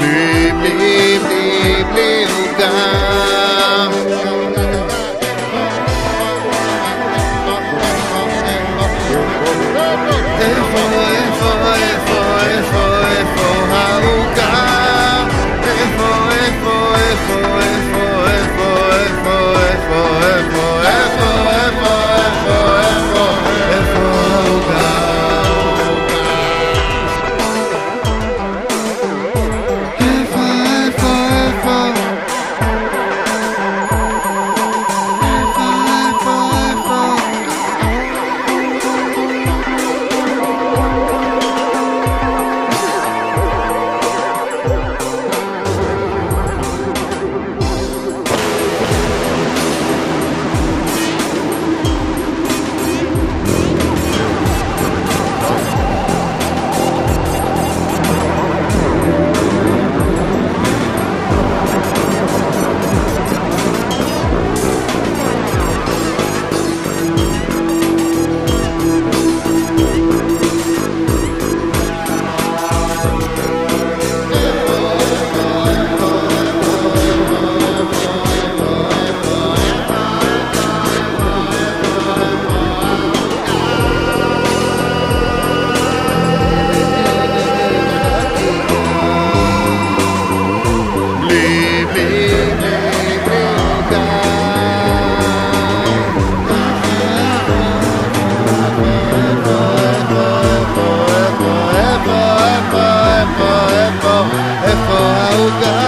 בלי, בלי, בלי, בלי עוגה. איפה, איפה, איפה, איפה, איפה העוגה? איפה, איפה, איפה Oh God.